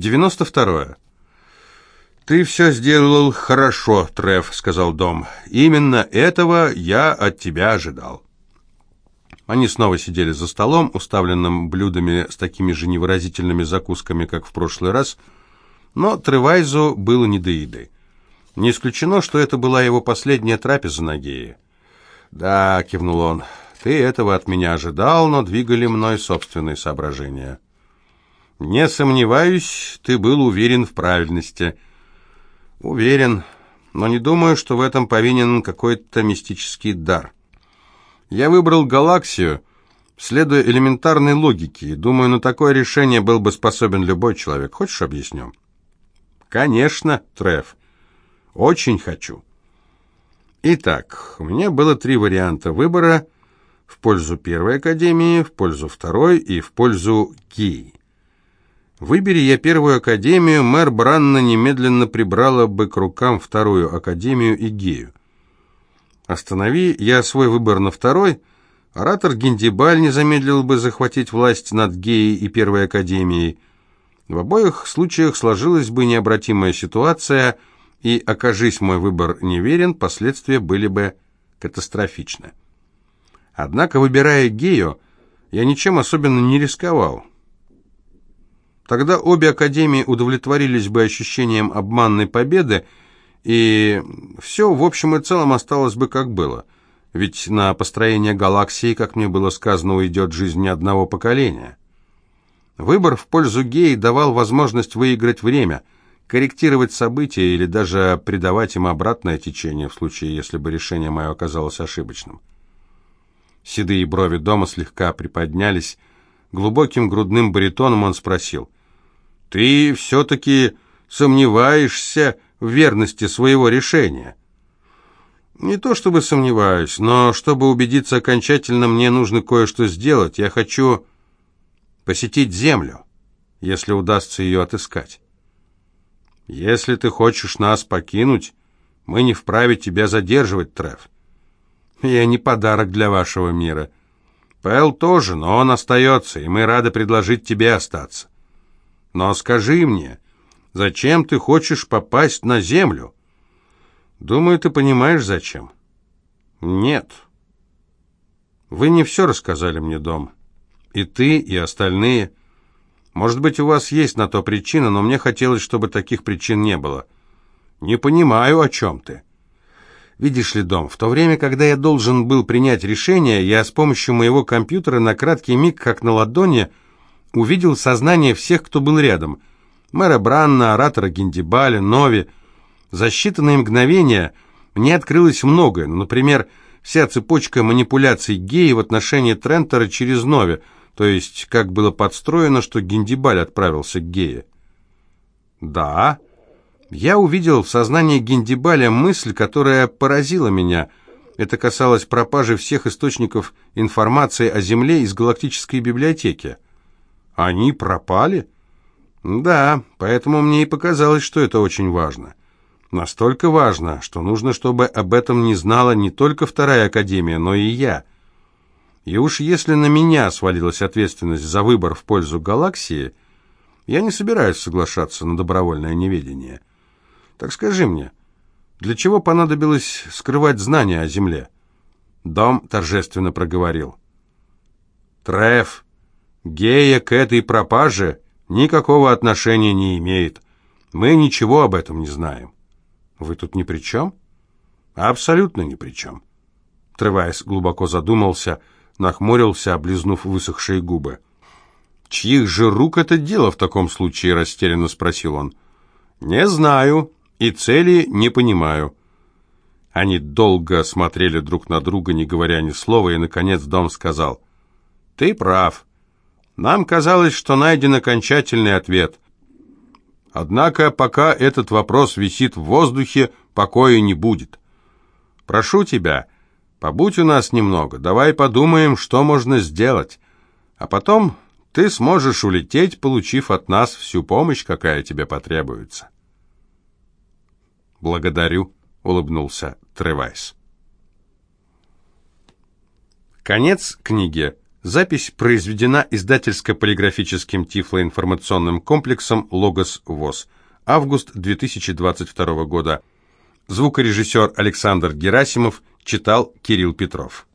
92. «Ты все сделал хорошо, Треф», — сказал Дом. «Именно этого я от тебя ожидал». Они снова сидели за столом, уставленным блюдами с такими же невыразительными закусками, как в прошлый раз, но Тревайзу было не до еды. Не исключено, что это была его последняя трапеза на гее. «Да», — кивнул он, — «ты этого от меня ожидал, но двигали мной собственные соображения». «Не сомневаюсь, ты был уверен в правильности». «Уверен, но не думаю, что в этом повинен какой-то мистический дар». Я выбрал галаксию, следуя элементарной логике, и думаю, на такое решение был бы способен любой человек. Хочешь, объясню? Конечно, Треф. Очень хочу. Итак, у меня было три варианта выбора в пользу первой академии, в пользу второй и в пользу Кии. Выбери я первую академию, мэр Бранна немедленно прибрала бы к рукам вторую академию и Гею. Останови я свой выбор на второй, оратор Гендибаль не замедлил бы захватить власть над Геей и Первой Академией. В обоих случаях сложилась бы необратимая ситуация, и, окажись мой выбор неверен, последствия были бы катастрофичны. Однако, выбирая Гею, я ничем особенно не рисковал. Тогда обе академии удовлетворились бы ощущением обманной победы, и все в общем и целом осталось бы как было. Ведь на построение галаксии, как мне было сказано, уйдет жизнь не одного поколения. Выбор в пользу геи давал возможность выиграть время, корректировать события или даже придавать им обратное течение в случае, если бы решение мое оказалось ошибочным. Седые брови дома слегка приподнялись. Глубоким грудным баритоном он спросил, «Ты все-таки сомневаешься в верности своего решения. Не то чтобы сомневаюсь, но чтобы убедиться окончательно, мне нужно кое-что сделать. Я хочу посетить Землю, если удастся ее отыскать. Если ты хочешь нас покинуть, мы не вправе тебя задерживать, Треф. Я не подарок для вашего мира. Пэл тоже, но он остается, и мы рады предложить тебе остаться. Но скажи мне, Зачем ты хочешь попасть на землю? Думаю, ты понимаешь, зачем. Нет. Вы не все рассказали мне, дом. И ты, и остальные. Может быть, у вас есть на то причина, но мне хотелось, чтобы таких причин не было. Не понимаю, о чем ты. Видишь ли, дом, в то время, когда я должен был принять решение, я с помощью моего компьютера на краткий миг, как на ладони, увидел сознание всех, кто был рядом — мэра Бранна, оратора Гендибаля, Нови. За считанные мгновения мне открылось многое, ну, например, вся цепочка манипуляций геи в отношении Трентера через Нови, то есть как было подстроено, что Гендибаль отправился к гее. Да, я увидел в сознании Гендибаля мысль, которая поразила меня. Это касалось пропажи всех источников информации о Земле из галактической библиотеки. Они пропали? — да, поэтому мне и показалось, что это очень важно. Настолько важно, что нужно, чтобы об этом не знала не только вторая академия, но и я. И уж если на меня свалилась ответственность за выбор в пользу галаксии, я не собираюсь соглашаться на добровольное неведение. Так скажи мне, для чего понадобилось скрывать знания о Земле? Дом торжественно проговорил. Треф, гея к этой пропаже — никакого отношения не имеет. Мы ничего об этом не знаем. Вы тут ни при чем? Абсолютно ни при чем. Тревайс глубоко задумался, нахмурился, облизнув высохшие губы. «Чьих же рук это дело в таком случае?» – растерянно спросил он. «Не знаю и цели не понимаю». Они долго смотрели друг на друга, не говоря ни слова, и, наконец, Дом сказал, «Ты прав. Нам казалось, что найден окончательный ответ. Однако пока этот вопрос висит в воздухе, покоя не будет. Прошу тебя, побудь у нас немного, давай подумаем, что можно сделать. А потом ты сможешь улететь, получив от нас всю помощь, какая тебе потребуется. Благодарю, улыбнулся Тревайс. Конец книги. Запись произведена издательско-полиграфическим тифлоинформационным комплексом «Логос ВОЗ». Август 2022 года. Звукорежиссер Александр Герасимов читал Кирилл Петров.